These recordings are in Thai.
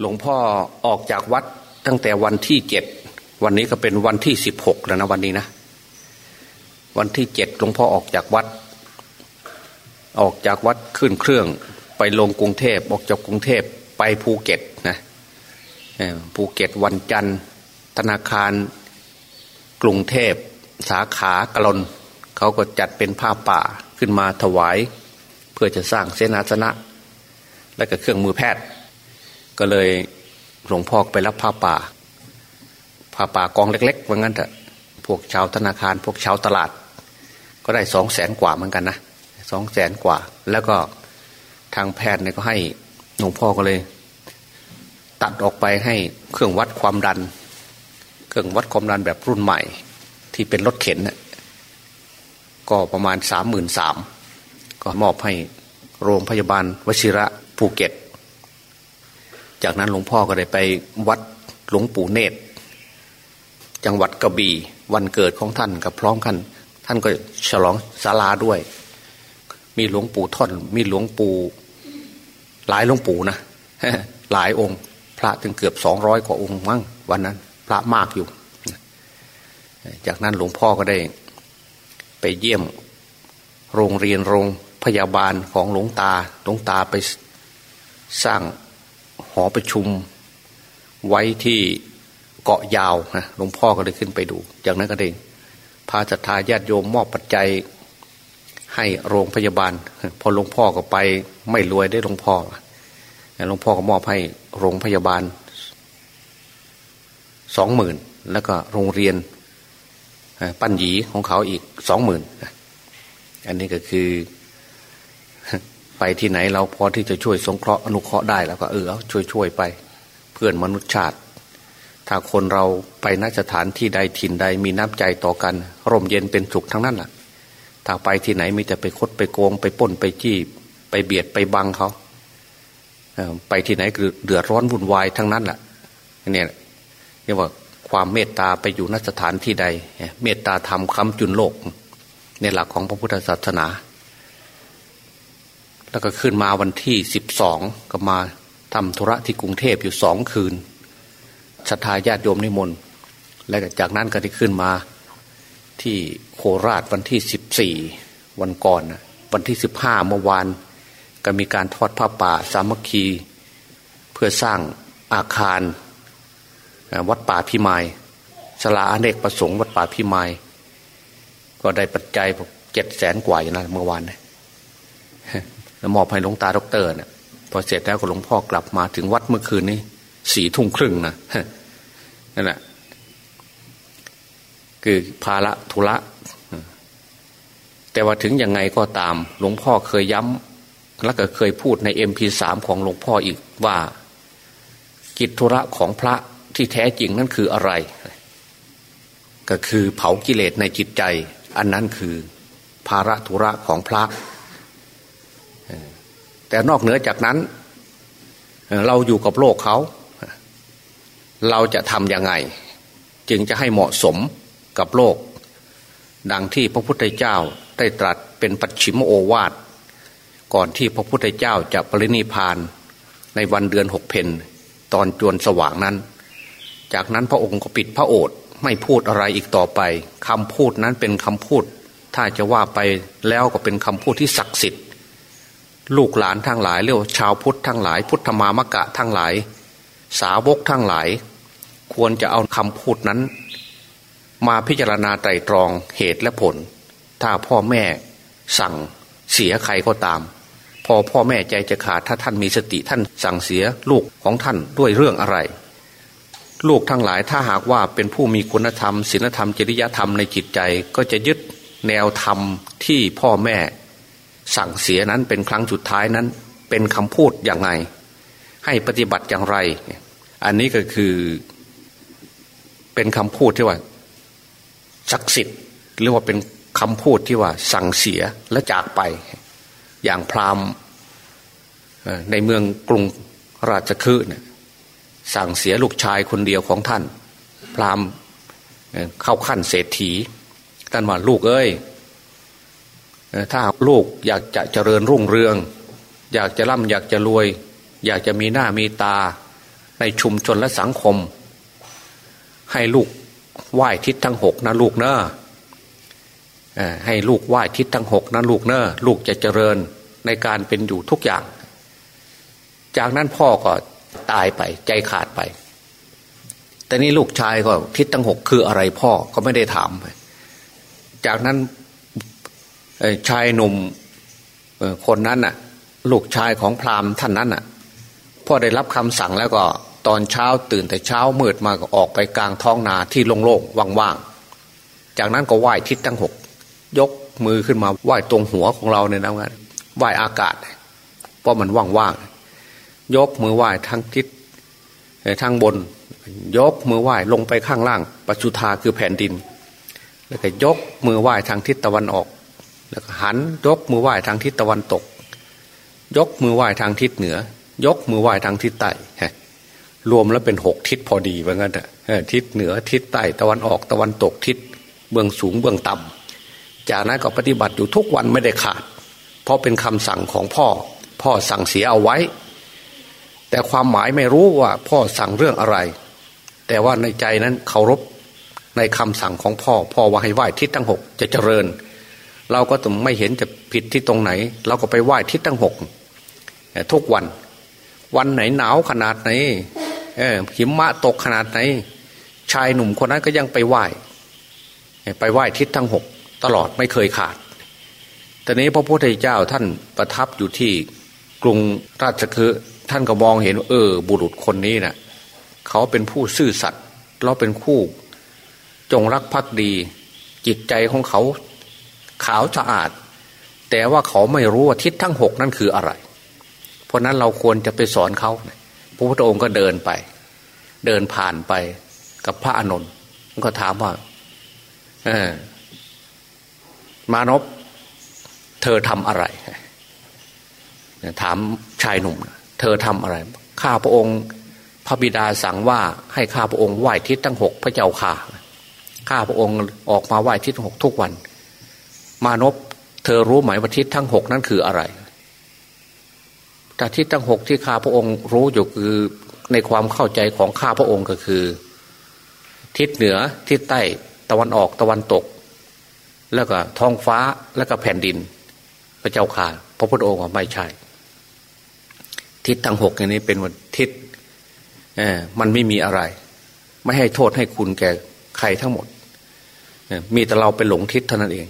หลวงพ่อออกจากวัดตั้งแต่วันที่เจ็ดวันนี้ก็เป็นวันที่สิบหกแล้วนะวันนี้นะวันที่เจ็ดหลวงพ่อออกจากวัด ออกจากวัดขึ้นเครื่อง ไปลงกรุงเทพออกจากกรุงเทพไปภูเก็ตนะภูเก็ตวันจันทร์ ธนาคาร กรุงเทพสาขากลนเขาก็จัดเป็นผ้าป่าขึ้นมาถวาย เพื่อจะสร้างเสนาสนะ และก็เครื่องมือแพทย์ ก็เลยหลวงพ่อไปรับผ้าป่าผ้าป่ากองเล็กๆว่างั้นเถอะพวกชาวธนาคาร พวกชาวตลาด ก็ได้สองแสนกว่าเหมือนกันนะสองแสนกว่า แล้วก็ทางแพทย์เนี่ยก็ให้หลวงพ่อก็เลย ตัดออกไปให้เครื่องวัดความดัน เครื่องวัดความดันแบบรุ่นใหม่ ที่เป็นรถเข็นน่ะก็ประมาณสามหมื่นสามก็มอบให้โรงพยาบาลวชิระภูเก็ต จากนั้นหลวงพ่อก็ได้ไปวัดหลวงปู่เนตร จังหวัดกระบี่วันเกิดของท่านกับพร้อมกันท่านก็ฉลองศาลาด้วย มีหลวงปู่ท่อน มีหลวงปู่หลายหลวงปู่นะหลายองค์ พระถึงเกือบสองร้อยกว่าองค์มั้งวันนั้น พระมากอยู่ จากนั้นหลวงพ่อก็ได้ ไปเยี่ยมโรงเรียนโรงพยาบาลของหลวงตา หลวงตาไปสร้าง หอประชุมไว้ที่เกาะยาวนะหลวงพ่อก็เลยขึ้นไปดู จากนั้นก็ได้พาจัตตาญาติโยมมอบปัจจัยให้โรงพยาบาล พอหลวงพ่อก็ไปไม่รวยได้หลวงพ่อหลวงพ่อก็มอบให้โรงพยาบาลสองหมื่นแล้วก็โรงเรียนปั้นหยีของเขาอีกสองหมื่นอันนี้ก็คือ ไปที่ไหนเราพอที่จะช่วยสงเคราะห์อนุเคราะห์ได้แล้วก็เออช่วยช่วยไป เพื่อนมนุษย์ชาติ ถ้าคนเราไปนสถานที่ใดถิ่นใดมีน้ำใจต่อกัน ร่มเย็นเป็นสุขทั้งนั้นแหละถ้าไปที่ไหนมีแต่ไปคดไปโกง ไปป้นไปจี้ไปเบียดไปบังเขาไปที่ไหนเดือดร้อนวุ่นวายทั้งนั้นแหละเนี่ยเรียกว่าความเมตตาไปอยู่นสถานที่ใด เมตตาธรรมคำจุนโลกในหลักของพระพุทธศาสนา แล้วก็ขึ้นมาวันที่สิบสองก็มาทำธุระที่กรุงเทพอยู่สองคืนศรัทธาญาติโยมนิมนต์และจากนั้นก็ได้ขึ้นมาที่โคราชวันที่สิบสี่วันก่อนวันที่สิบห้าเมื่อวาน ก็มีการทอดผ้าป่าสามัคคี เพื่อสร้างอาคาร วัดป่าพิมายสลาอเนกประสงค์วัดป่าพิมายก็ได้ปัจจัยเจ็ดแสนกว่าอย่างนั้นเมื่อวานนะ มอบให้หลวงตาด็อกเตอร์เนี่ยพอเสร็จแล้วก็หลวงพ่อกลับมาถึงวัดเมื่อคืนนี้สี่ทุ่มครึ่งนะนั่นแหละคือภาระธุระ แต่ว่าถึงยังไงก็ตาม หลวงพ่อเคยย้ำแล้วก็เคยพูดในเอ็มพีสามของหลวงพ่ออีกว่า กิจธุระของพระที่แท้จริงนั่นคืออะไร ก็คือเผากิเลสในจิตใจ อันนั้นคือภาระธุระของพระ แต่นอกเหนือจากนั้น เราอยู่กับโลกเขา เราจะทำยังไง จึงจะให้เหมาะสมกับโลก ดังที่พระพุทธเจ้าได้ตรัสเป็นปัจฉิมโอวาทก่อนที่พระพุทธเจ้าจะปรินิพานในวันเดือนหกเพนตอนจวนสว่างนั้น จากนั้นพระองค์ก็ปิดพระโอษฐ์ไม่พูดอะไรอีกต่อไปคำพูดนั้นเป็นคำพูด ถ้าจะว่าไปแล้วก็เป็นคำพูดที่ศักดิ์สิทธิ์ ลูกหลานทั้งหลายเรียกชาวพุทธทั้งหลาย พุทธมามกะทั้งหลาย สาวกทั้งหลาย ควรจะเอาคำพูดนั้น มาพิจารณาไตรตรองเหตุและผล ถ้าพ่อแม่สั่งเสียใครก็ตาม พอพ่อแม่ใจจะขาดถ้าท่านมีสติท่านสั่งเสียลูกของท่านด้วยเรื่องอะไร ลูกทั้งหลายถ้าหากว่าเป็นผู้มีคุณธรรมศีลธรรมจริยธรรมในจิตใจก็จะยึดแนวธรรมที่พ่อแม่ สั่งเสียนั้นเป็นครั้งสุดท้ายนั้น เป็นคำพูดอย่างไรให้ปฏิบัติอย่างไร อันนี้ก็คือเป็นคำพูดที่ว่าศักดิ์สิทธิ์หรือว่าเป็นคำพูดที่ว่าสั่งเสียและจากไป อย่างพราหมณ์ในเมืองกรุงราชคฤห์เนี่ยสั่งเสียลูกชายคนเดียวของท่าน พรามเข้าขั้นเศรษฐีท่านว่าลูกเอ้ย ถ้าลูกอยากจะเจริญรุ่งเรือง อยากจะร่ำอยากจะรวย อยากจะมีหน้ามีตาในชุมชนและสังคม ให้ลูกไหว้ทิศทั้งหกนะลูกเนอะให้ลูกไหว้ทิศทั้งหกนะลูกเนอะลูกจะเจริญในการเป็นอยู่ทุกอย่าง จากนั้นพ่อก็ตายไปใจขาดไป แต่นี่ลูกชายก็ทิศทั้งหกคืออะไรพ่อก็ไม่ได้ถาม จากนั้น ชายหนุ่มคนนั้นน่ะ ลูกชายของพราหมณ์ท่านนั้นน่ะพ่อได้รับคำสั่งแล้วก็ตอนเช้าตื่นแต่เช้ามืดมาก็ออกไปกลางท้องนาที่โล่งๆว่างๆ จากนั้นก็ไหว้ทิศทั้งหกยกมือขึ้นมาไหว้ตรงหัวของเราเนี่ยนะงั้นไหว้อากาศ เพราะมันว่างๆยกมือไหว้ทั้งทิศทั้งบน ยกมือไหว้ลงไปข้างล่าง ปัจุธาคือแผ่นดิน แล้วก็ยกมือไหว้ทางทิศตะวันออก แล้วก็หันยกมือไหว้ทางทิศตะวันตก ยกมือไหว้ทางทิศเหนือ ยกมือไหว้ทางทิศใต้รวมแล้วเป็นหกทิศพอดีเหมือนกันทิศเหนือทิศใต้ตะวันออกตะวันตกทิศเบื้องสูงเบื้องต่ำจากนั้นก็ปฏิบัติอยู่ทุกวันไม่ได้ขาด เพราะเป็นคำสั่งของพ่อ พ่อสั่งเสียเอาไว้ แต่ความหมายไม่รู้ว่าพ่อสั่งเรื่องอะไร แต่ว่าในใจนั้นเคารพในคำสั่งของพ่อ พ่อว่าให้ไหว้ทิศทั้งหกจะเจริญเเราก็ต้องไม่เห็นจะผิดที่ตรงไหน เราก็ไปไหว้ทิศทั้งหกทุกวัน วันไหนหนาวขนาดไหนเออหิมะตกขนาดไหน ชายหนุ่มคนนั้นก็ยังไปไหว้ไปไหว้ทิศทั้งหกตลอดไม่เคยขาดแต่นี้พระพุทธเจ้าท่านประทับอยู่ที่กรุงราชคือท่านก็มองเห็น เออ บุรุษคนนี้นะ่ะเขาเป็นผู้ซื่อสัตย์เราเป็นคู่ จงรักภักดี จิตใจของเขา ขาวสะอาด แต่ว่าเขาไม่รู้ว่าทิศทั้งหกนั่นคืออะไร เพราะนั้นเราควรจะไปสอนเขาพระพุทธองค์ก็เดินไป เดินผ่านไปกับพระอานนท์ก็ถามว่า เออ มานพเธอทำอะไร ถามชายหนุ่ม เธอทำอะไร ข้าพระองค์พระบิดาสั่งว่าให้ข้าพระองค์ไหว้ทิศทั้งหกพระเจ้าข่าข้าพระองค์ออกมาไหว้ทิศหกทุกวัน มานพเธอรู้ไหมว่าทิศทั้งหกนั้นคืออะไรแต่ทิศทั้งหกที่ข้าพระองค์รู้อยู่คือในความเข้าใจของข้าพระองค์ก็คือ ทิศเหนือทิศใต้ตะวันออกตะวันตก แล้วก็ท้องฟ้าแล้วก็แผ่นดิน พระเจ้าข่าพระพุทธองค์ไม่ใช่ ทิศทั้งหกอย่างนี้เป็นวันทิศเออมันไม่มีอะไร ไม่ให้โทษให้คุณแก่ใครทั้งหมดมีแต่เราไปหลงทิศเท่านั้นเอง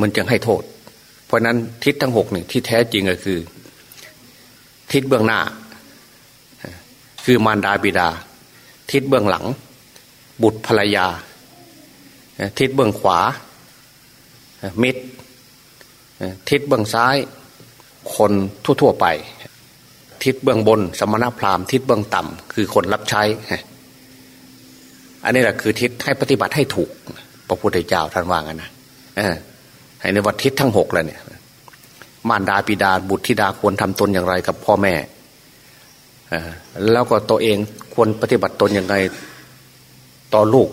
มันจึงให้โทษ เพราะนั้นทิศทั้งหกนี่ที่แท้จริงก็คือ ทิศเบื้องหน้า คือมารดาบิดา ทิศเบื้องหลัง บุตรภรรยา ทิศเบื้องขวา มิตร ทิศเบื้องซ้าย คนทั่วๆไป ทิศเบื้องบน สมณพราหมณ์ทิศเบื้องต่ำคือคนรับใช้ อันนี้แหละคือทิศให้ปฏิบัติให้ถูก พระพุทธเจ้าท่านว่างันนะ ในวัดทิศทั้งหกแล้วเนี่ยมารดาปิดาบุตรธิดาควรทำตนอย่างไรกับพ่อแม่แล้วก็ตัวเองควรปฏิบัติตนอย่างไรต่อลูก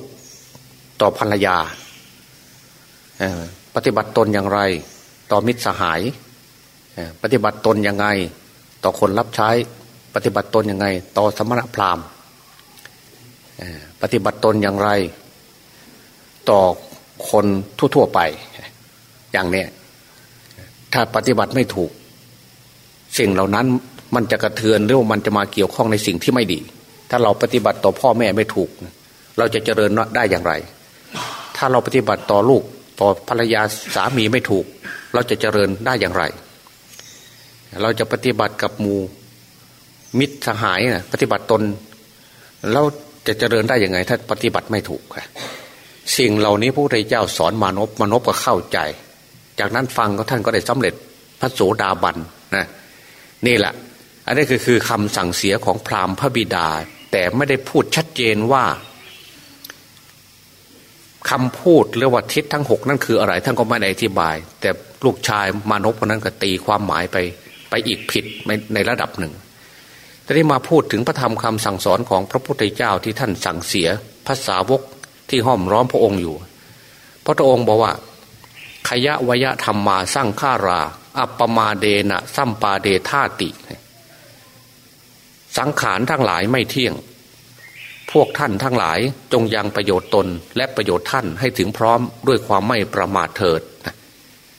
ต่อภรรยาปฏิบัติตนอย่างไร ต่อมิตรสหาย ปฏิบัติตนอย่างไรต่อคนรับใช้ ปฏิบัติตนอย่างไรต่อสมณพราหมณ์ปฏิบัติตนอย่างไร ต่อคนทั่วๆไป อย่างเนี้ยถ้าปฏิบัติไม่ถูก สิ่งเหล่านั้นมันจะกระเทือนหรือว่ามันจะมาเกี่ยวข้องในสิ่งที่ไม่ดี ถ้าเราปฏิบัติต่อพ่อแม่ไม่ถูก เราจะเจริญได้อย่างไร ถ้าเราปฏิบัติต่อลูกต่อภรรยาสามีไม่ถูก เราจะเจริญได้อย่างไร เราจะปฏิบัติกับมูมิตรสหายนะปฏิบัติตนเราจะเจริญได้อย่างไง ถ้าปฏิบัติไม่ถูกค่ะสิ่งเหล่านี้พระพุทธเจ้าสอนมานพมานพก็เข้าใจ จากนั้นฟังก็ท่านก็ได้สำเร็จพระโสดาบันนะนี่แหละ อันนี้คือคือคำสั่งเสียของพราหมณ์พระบิดา แต่ไม่ได้พูดชัดเจนว่าคำพูดหรือว่าทิศทั้งหกนั่นคืออะไร ท่านก็ไม่ได้อธิบาย แต่ลูกชายมานพคนนั้นก็ตีความหมายไปไปอีกผิดในระดับหนึ่งแต่ที่มาพูดถึงพระธรรมคำสั่งสอนของพระพุทธเจ้าที่ท่านสั่งเสียภาษาวกที่ห้อมร้อมพระองค์อยู่ พระองค์บอกว่า ขยะวยะธรรมมาสร้างฆารา อัปปมาเดนะสัมปาเดธาติ สังขารทั้งหลายไม่เที่ยง พวกท่านทั้งหลายจงยังประโยชน์ตนและประโยชน์ท่านให้ถึงพร้อมด้วยความไม่ประมาทเถิด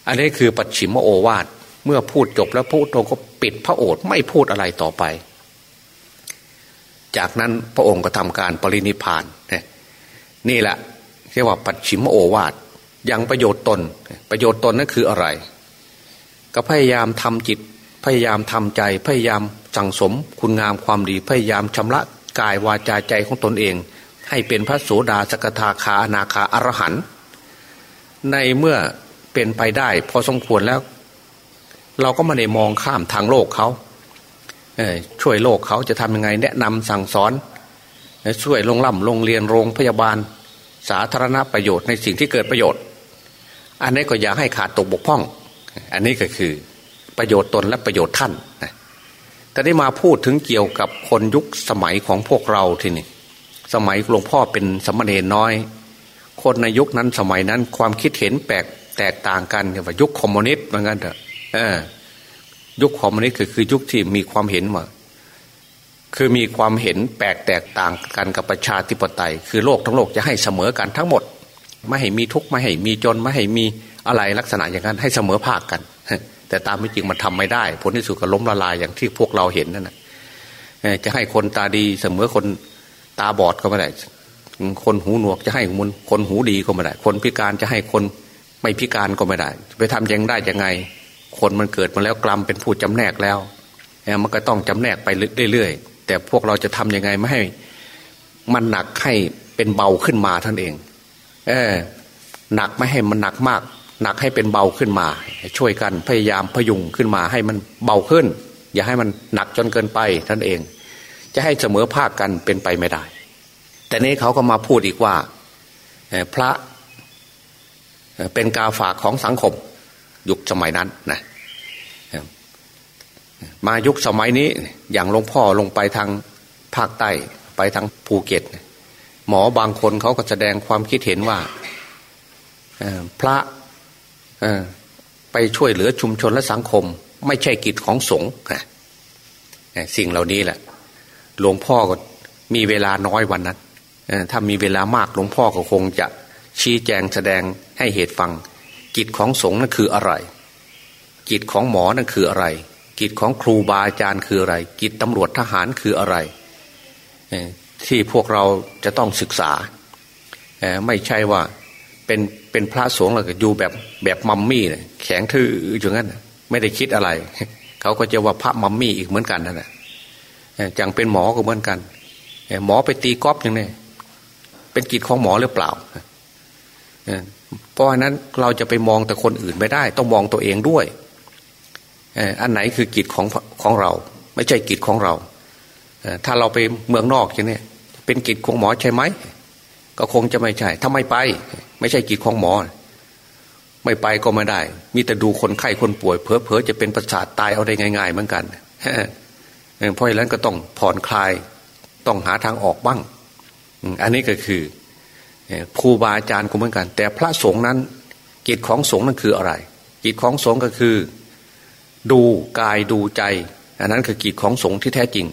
อันนี้คือปัจฉิมโอวาทเมื่อพูดจบแล้วพระองค์ก็ปิดพระโอษฐ์ไม่พูดอะไรต่อไป จากนั้นพระองค์ก็ทำการปรินิพานนี่แหละเรียกว่าปัจฉิมโอวาท ยังประโยชน์ตน ประโยชน์ตนนั่นคืออะไร ก็พยายามทำจิต พยายามทำใจ พยายามสั่งสมคุณงามความดี พยายามชำระกายวาจาใจของตนเอง ให้เป็นพระโสดาสกทาคาอนาคาอรหันต์ในเมื่อเป็นไปได้ พอสมควรแล้ว เราก็ไม่ได้มองข้ามทางโลกเขาช่วยโลกเขาจะทำยังไง แนะนำสั่งสอน ช่วยลงล่ำโรงเรียนโรงพยาบาล สาธารณประโยชน์ในสิ่งที่เกิดประโยชน์ อันนี้ก็อย่าให้ขาดตกบกพร่อง อันนี้ก็คือประโยชน์ตนและประโยชน์ท่านแต่ได้มาพูดถึงเกี่ยวกับคนยุคสมัยของพวกเราทีนี่สมัยหลวงพ่อเป็นสมณเณรน้อย คนในยุคนั้นสมัยนั้นความคิดเห็นแปลกแตกต่างกันว่ายุคคอมมิวนิสต์เหมือนกันเถอะยุคคอมมิวนิสต์คือคือยุคที่มีความเห็นว่าคือมีความเห็นแปลกแตกต่างกันกับประชาธิปไตย คือโลกทั้งโลกจะให้เสมอกันทั้งหมด ไม่ให้มีทุกข์ไม่ให้มีจนไม่ให้มีอะไรลักษณะอย่างนั้น ให้เสมอภาคกัน แต่ตามไม่จริงมันทำไม่ได้ ผลที่สุดก็ล้มละลายอย่างที่พวกเราเห็นนั่นแหะจะให้คนตาดีเสมอคนตาบอดก็ไม่ได้ คนหูหนวกจะให้คนคนหูดีก็ไม่ได้ คนพิการจะให้คนไม่พิการก็ไม่ได้ ไปทำยังได้ยังไง คนมันเกิดมาแล้วกลัมเป็นผู้จำแนกแล้วมันก็ต้องจำแนกไปเรื่อยๆแต่พวกเราจะทํำยังไงไม่ให้ มันหนักให้เป็นเบาขึ้นมาท่านเอง เออหนักไม่ให้มันหนักมาก หนักให้เป็นเบาขึ้นมา ช่วยกันพยายามพยุงขึ้นมาให้มันเบาขึ้น อย่าให้มันหนักจนเกินไปท่านเอง จะให้เสมอภาคกันเป็นไปไม่ได้ แต่นี้เขาก็มาพูดอีกว่าพระเป็นกาฝากของสังคม ยุคสมัยนั้นนะมายุคสมัยนี้อย่างหลวงพ่อลงไปทางภาคใต้ไปทางภูเก็ต หมอบางคนเขาก็แสดงความคิดเห็นว่าพระไปช่วยเหลือชุมชนและสังคม ไม่ใช่กิจของสงฆ์สิ่งเหล่านี้แหละ หลวงพ่อก็มีเวลาน้อยวันนั้นถ้ามีเวลามากหลวงพ่อก็คงจะชี้แจงแสดงให้เหตุฟัง กิจของสงฆ์นั่นคืออะไร กิจของหมอนั่นคืออะไร กิจของครูบาอาจารย์คืออะไร กิจตำรวจทหารคืออะไร ที่พวกเราจะต้องศึกษา ไม่ใช่ว่าเป็นเป็นพระสงฆ์แล้วก็อยู่แบบแบบมัมมี่เนี่ยแข็งทื่ออย่างนั้นไม่ได้คิดอะไร เขาก็จะว่าพระมัมมี่อีกเหมือนกันนั่นแหละจังเป็นหมอก็เหมือนกัน หมอไปตีก๊อฟอย่างนี้เป็นกิจของหมอหรือเปล่าเพราะฉะนั้นเราจะไปมองแต่คนอื่นไม่ได้ ต้องมองตัวเองด้วยอันไหนคือกิจของของเรา ไม่ใช่กิจของเรา ถ้าเราไปเมืองนอกอย่างนี้เป็นกิจของหมอใช่ไหมก็คงจะไม่ใช่ถ้าไม่ไป ไม่ใช่กิจของหมอ ไม่ไปก็ไม่ได้ มีแต่ดูคนไข้คนป่วยเพอเพอจะเป็นประสาทตายเอาได้ง่าย ๆ เหมือนกันเพราะฉะนั้นก็ต้องผ่อนคลายต้องหาทางออกบ้างอันนี้ก็คือครูบาอาจารย์ก็เหมือนกัน แต่พระสงฆ์นั้น กิจของสงฆ์นั่นคืออะไร กิจของสงฆ์ก็คือ ดูกายดูใจ อันนั้นคือกิจของสงฆ์ที่แท้จริง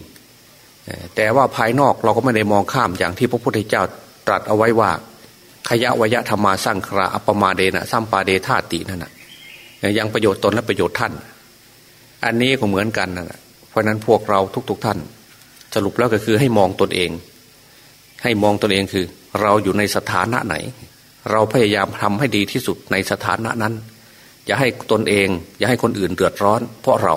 แต่ว่าภายนอกเราก็ไม่ได้มองข้ามอย่างที่พระพุทธเจ้าตรัสเอาไว้ว่า ขยะวยะธรรมาสร้างคราอัปมาเดนะสัมปาเดธาตินั่นนะยังประโยชน์ตนและประโยชน์ท่าน อันนี้ก็เหมือนกันนะเพราะนั้นพวกเราทุก ๆทท่าน สรุปแล้วก็คือให้มองตนเอง ให้มองตนเองคือ เราอยู่ในสถานะไหน เราพยายามทำให้ดีที่สุดในสถานะนั้น อย่าให้ตนเอง อย่าให้คนอื่นเดือดร้อน เพราะเรา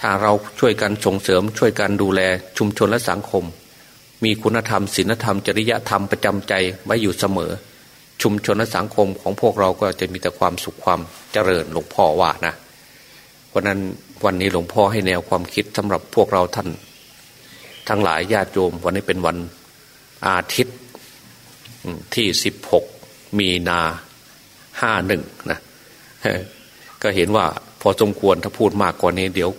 ถ้าเราช่วยกันส่งเสริมช่วยกันดูแลชุมชนและสังคม มีคุณธรรมศีลธรรม จริยธรรมประจำใจไว้อยู่เสมอ ชุมชนและสังคมของพวกเราก็จะมีแต่ความสุขความเจริญหลวงพ่อว่านะเพราะนั้นวันนี้หลวงพ่อให้แนวความคิดสำหรับพวกเราท่าน ทั้งหลายญาติโยมวันนี้เป็นวันอาทิตย์ที่สิบหกมีนาห้าหนึ่งนะก็เห็นว่าพอสมควรถ้าพูดมากกว่านี้เดี๋ยว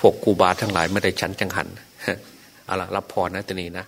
พวกกูบาทั้งหลายไม่ได้ชั้นจังหันเอาละรับพรนะตนีนะ